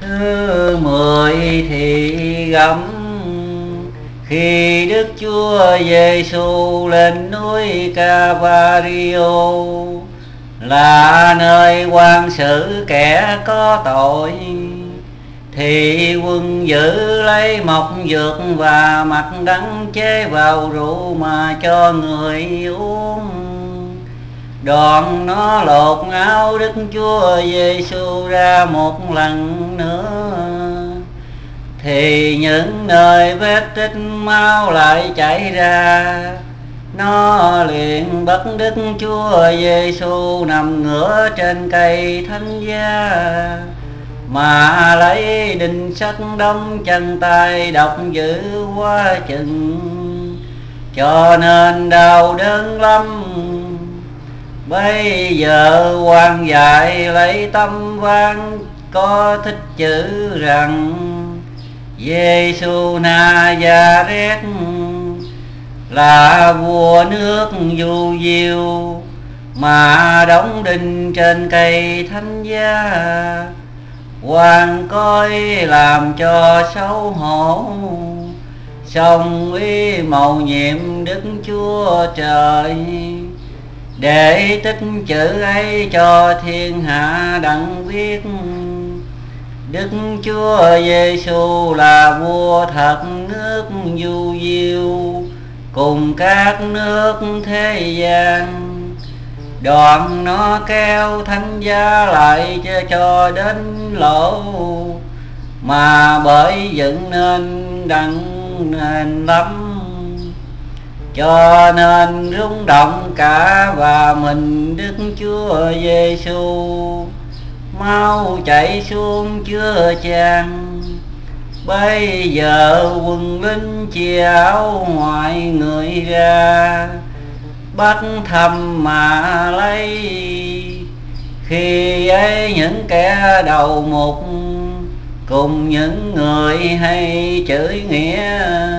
thứ mười thì gấm. Khi Đức Chúa Giêsu lên núi Cavario là nơi quan xử kẻ có tội, thì quân giữ lấy mộc dược và mặt đắng chế vào rượu mà cho người uống đoạn nó lột áo đức chúa giêsu ra một lần nữa. Thì những nơi vết tích máu lại chảy ra. Nó liền bắt đức chúa giêsu nằm ngửa trên cây thánh giá. Mà lấy đinh sắt đóng chân tay độc dữ quá chừng. Cho nên đau đớn lắm bây giờ quan dạy lấy tâm văn có thích chữ rằng Giêsu Nazareth là vua nước du diêu, mà đóng đinh trên cây thánh giá quan coi làm cho xấu hổ, song ý mầu nhiệm đức chúa trời để tích chữ ấy cho thiên hạ đặng biết Đức Chúa Giêsu là vua thật nước du diêu cùng các nước thế gian. Đoạn nó kéo thánh giá lại cho, cho đến lỗ mà bởi dựng nên đặng nền lắm cho nên rung động cả và mình Đức Chúa Giêsu mau chạy xuống chưa chan. Bây giờ quần linh chia áo ngoài người ra. Bắt thầm mà lấy. Khi ấy những kẻ đầu mục cùng những người hay chửi nghĩa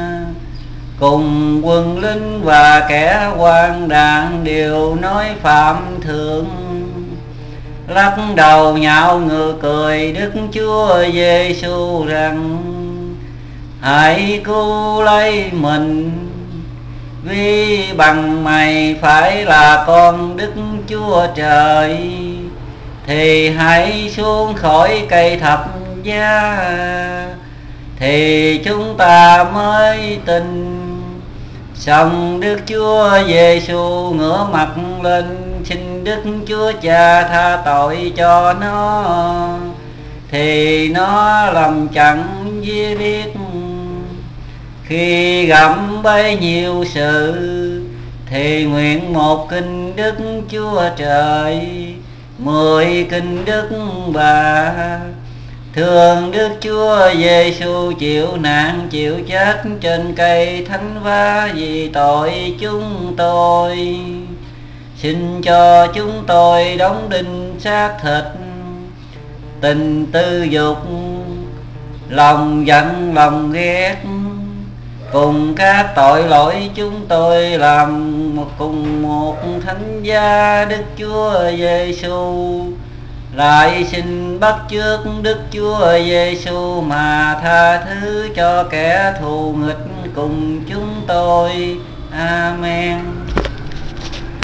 cùng quân lính và kẻ quan đàn đều nói phạm thượng. Lắc đầu nhạo ngừa cười đức chúa giêsu rằng, hãy cứu lấy mình, vì bằng mày phải là con đức chúa trời. Thì hãy xuống khỏi cây thập giá, thì chúng ta mới tin xong đức chúa giêsu ngửa mặt lên, xin đức chúa cha tha tội cho nó. Thì nó làm chẳng với biết khi gặp bấy nhiêu sự, thì nguyện một kinh đức chúa trời, mười kinh đức bà thương đức chúa giêsu chịu nạn, chịu chết trên cây thánh vá, vì tội chúng tôi. Xin cho chúng tôi đóng đinh xác thịt, tình tư dục, lòng giận, lòng ghét. Cùng các tội lỗi chúng tôi làm một cùng một thánh gia đức chúa giêsu lại xin bắt chước đức chúa giêsu mà tha thứ cho kẻ thù nghịch cùng chúng tôi. Amen.